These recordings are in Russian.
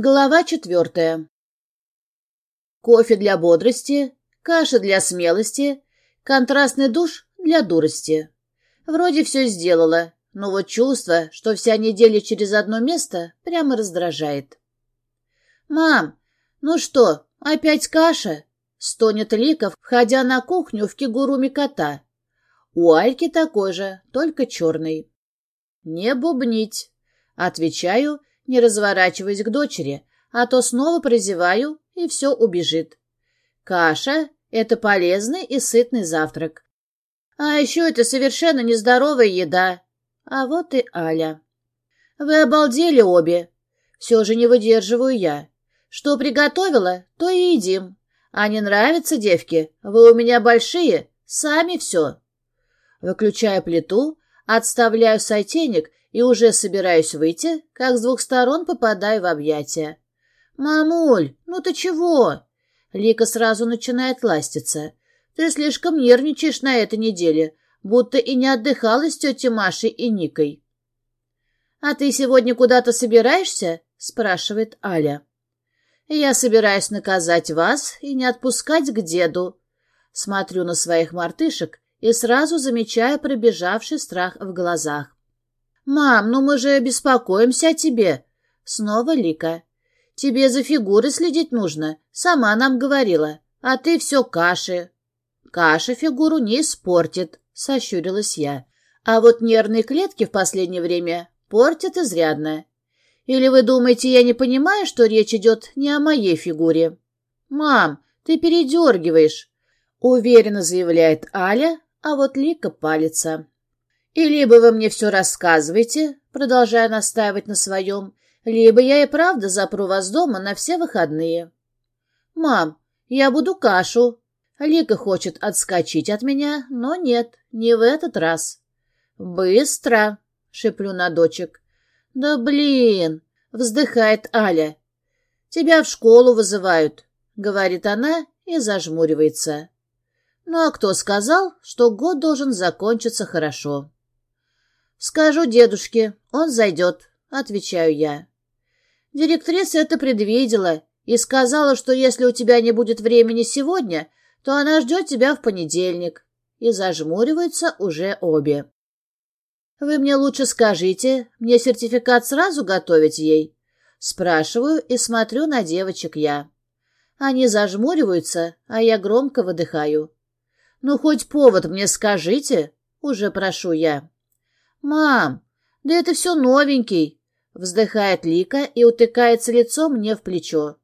Глава четвертая. Кофе для бодрости, каша для смелости, контрастный душ для дурости. Вроде все сделала, но вот чувство, что вся неделя через одно место, прямо раздражает. «Мам, ну что, опять каша?» — стонет Лика, входя на кухню в кигуруми кота. У Альки такой же, только черный. «Не бубнить», — отвечаю, не разворачиваясь к дочери, а то снова прозеваю, и все убежит. Каша — это полезный и сытный завтрак. А еще это совершенно нездоровая еда. А вот и Аля. Вы обалдели обе. Все же не выдерживаю я. Что приготовила, то и едим. А не нравится, девки, вы у меня большие, сами все. Выключаю плиту, отставляю сотейник и уже собираюсь выйти, как с двух сторон попадаю в объятия. «Мамуль, ну ты чего?» Лика сразу начинает ластиться. «Ты слишком нервничаешь на этой неделе, будто и не отдыхала с тетей Машей и Никой». «А ты сегодня куда-то собираешься?» — спрашивает Аля. «Я собираюсь наказать вас и не отпускать к деду». Смотрю на своих мартышек и сразу замечаю пробежавший страх в глазах. «Мам, ну мы же беспокоимся о тебе!» Снова Лика. «Тебе за фигурой следить нужно, сама нам говорила, а ты все каши». «Каша фигуру не испортит», — сощурилась я. «А вот нервные клетки в последнее время портят изрядно. Или вы думаете, я не понимаю, что речь идет не о моей фигуре?» «Мам, ты передергиваешь», — уверенно заявляет Аля, а вот Лика палится. И либо вы мне все рассказываете, продолжая настаивать на своем, либо я и правда запру вас дома на все выходные. Мам, я буду кашу. Лика хочет отскочить от меня, но нет, не в этот раз. Быстро, шеплю на дочек. Да блин, вздыхает Аля. Тебя в школу вызывают, говорит она и зажмуривается. Ну а кто сказал, что год должен закончиться хорошо? «Скажу дедушке, он зайдет», — отвечаю я. Директриса это предвидела и сказала, что если у тебя не будет времени сегодня, то она ждет тебя в понедельник. И зажмуриваются уже обе. «Вы мне лучше скажите, мне сертификат сразу готовить ей?» Спрашиваю и смотрю на девочек я. Они зажмуриваются, а я громко выдыхаю. «Ну, хоть повод мне скажите!» — уже прошу я. «Мам, да это все новенький!» Вздыхает Лика и утыкается лицом мне в плечо.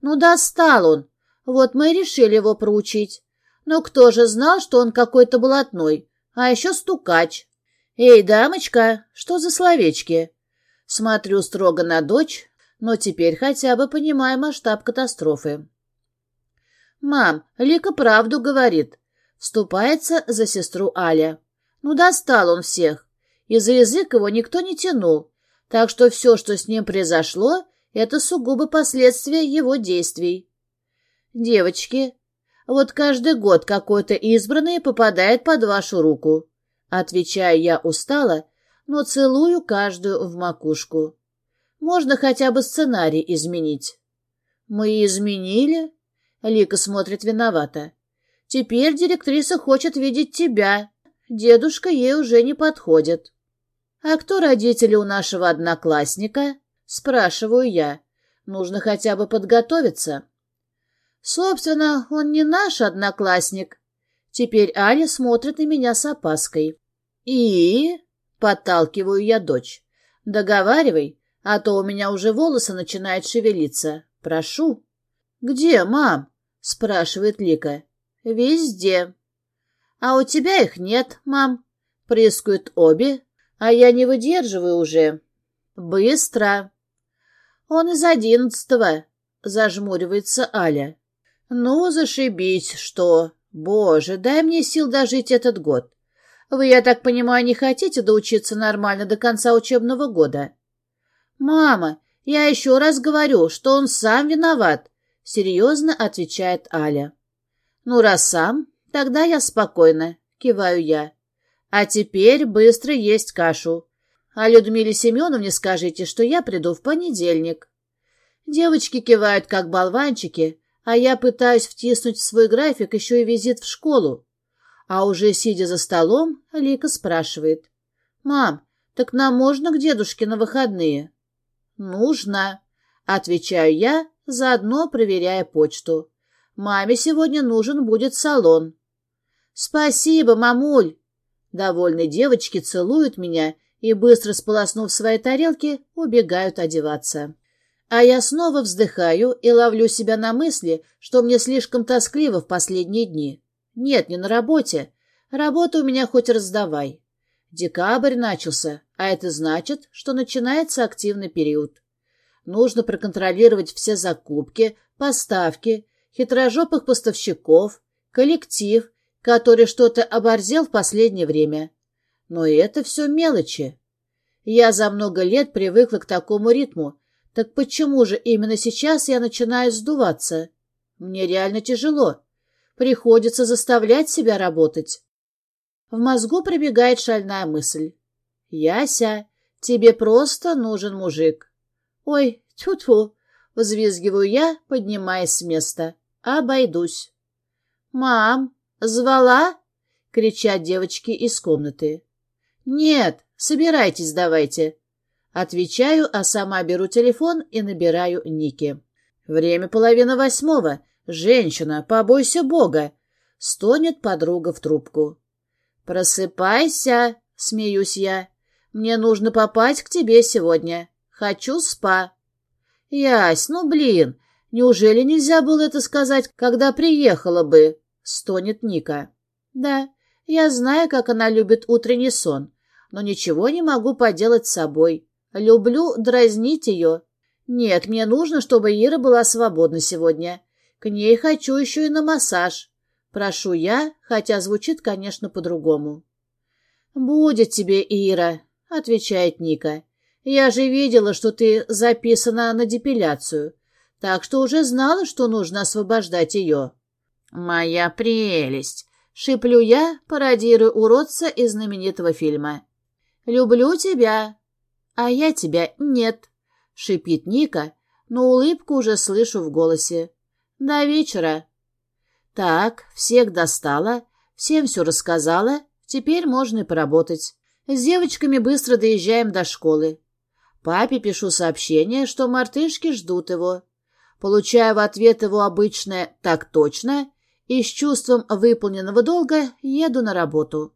«Ну, достал он! Вот мы и решили его проучить. Но кто же знал, что он какой-то блатной, а еще стукач?» «Эй, дамочка, что за словечки?» Смотрю строго на дочь, но теперь хотя бы понимаю масштаб катастрофы. «Мам, Лика правду говорит», — вступается за сестру Аля. «Ну, достал он всех и за язык его никто не тянул, так что все, что с ним произошло, это сугубо последствия его действий. Девочки, вот каждый год какой-то избранный попадает под вашу руку. Отвечаю я устало, но целую каждую в макушку. Можно хотя бы сценарий изменить. Мы изменили? Лика смотрит виновата. Теперь директриса хочет видеть тебя. Дедушка ей уже не подходит. «А кто родители у нашего одноклассника?» Спрашиваю я. Нужно хотя бы подготовиться. Собственно, он не наш одноклассник. Теперь Аля смотрит на меня с опаской. И... Подталкиваю я дочь. Договаривай, а то у меня уже волосы начинают шевелиться. Прошу. Где, мам? Спрашивает Лика. Везде. А у тебя их нет, мам. Прыскают обе, а я не выдерживаю уже. Быстро. Он из одиннадцатого, зажмуривается Аля. Ну, зашибись, что. Боже, дай мне сил дожить этот год. Вы, я так понимаю, не хотите доучиться нормально до конца учебного года? Мама, я еще раз говорю, что он сам виноват, серьезно отвечает Аля. Ну, раз сам, тогда я спокойна, киваю я. А теперь быстро есть кашу. А Людмиле Семеновне скажите, что я приду в понедельник. Девочки кивают, как болванчики, а я пытаюсь втиснуть в свой график еще и визит в школу. А уже сидя за столом, Лика спрашивает. «Мам, так нам можно к дедушке на выходные?» «Нужно», — отвечаю я, заодно проверяя почту. «Маме сегодня нужен будет салон». «Спасибо, мамуль!» Довольные девочки целуют меня и, быстро сполоснув свои тарелки, убегают одеваться. А я снова вздыхаю и ловлю себя на мысли, что мне слишком тоскливо в последние дни. Нет, не на работе. Работа у меня хоть раздавай. Декабрь начался, а это значит, что начинается активный период. Нужно проконтролировать все закупки, поставки, хитрожопых поставщиков, коллектив, который что-то оборзел в последнее время. Но это все мелочи. Я за много лет привыкла к такому ритму, так почему же именно сейчас я начинаю сдуваться? Мне реально тяжело. Приходится заставлять себя работать. В мозгу пробегает шальная мысль. «Яся, тебе просто нужен мужик». «Ой, тьфу-тьфу!» — взвизгиваю я, поднимаясь с места. «Обойдусь». «Мам, звала?» — кричат девочки из комнаты. «Нет, собирайтесь давайте», Отвечаю, а сама беру телефон и набираю Ники. Время половина восьмого. Женщина, побойся Бога. Стонет подруга в трубку. Просыпайся, смеюсь я. Мне нужно попасть к тебе сегодня. Хочу спа. Ясь, ну блин, неужели нельзя было это сказать, когда приехала бы? Стонет Ника. Да, я знаю, как она любит утренний сон, но ничего не могу поделать с собой. Люблю дразнить ее. Нет, мне нужно, чтобы Ира была свободна сегодня. К ней хочу еще и на массаж. Прошу я, хотя звучит, конечно, по-другому. «Будет тебе, Ира», — отвечает Ника. «Я же видела, что ты записана на депиляцию, так что уже знала, что нужно освобождать ее». «Моя прелесть!» — шиплю я, пародируя уродца из знаменитого фильма. «Люблю тебя», «А я тебя нет», — шипит Ника, но улыбку уже слышу в голосе. «До вечера». «Так, всех достала, всем все рассказала, теперь можно и поработать. С девочками быстро доезжаем до школы. Папе пишу сообщение, что мартышки ждут его. Получаю в ответ его обычное «так точно» и с чувством выполненного долга еду на работу.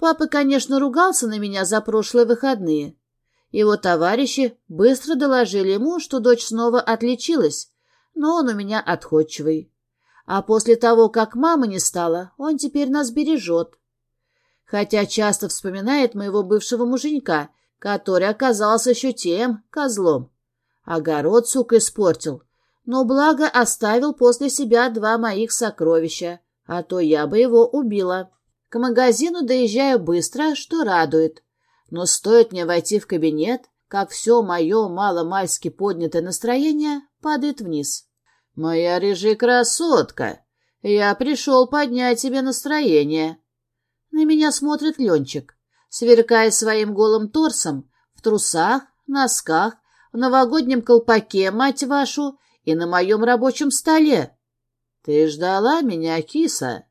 Папа, конечно, ругался на меня за прошлые выходные, его товарищи быстро доложили ему, что дочь снова отличилась, но он у меня отходчивый. А после того, как мама не стала, он теперь нас бережет. Хотя часто вспоминает моего бывшего муженька, который оказался еще тем козлом. Огород, сука, испортил, но благо оставил после себя два моих сокровища, а то я бы его убила. К магазину доезжаю быстро, что радует. Но стоит мне войти в кабинет, как все мое маломальски поднятое настроение падает вниз. «Моя рыжая красотка! Я пришел поднять тебе настроение!» На меня смотрит Ленчик, сверкая своим голым торсом, в трусах, носках, в новогоднем колпаке, мать вашу, и на моем рабочем столе. «Ты ждала меня, киса?»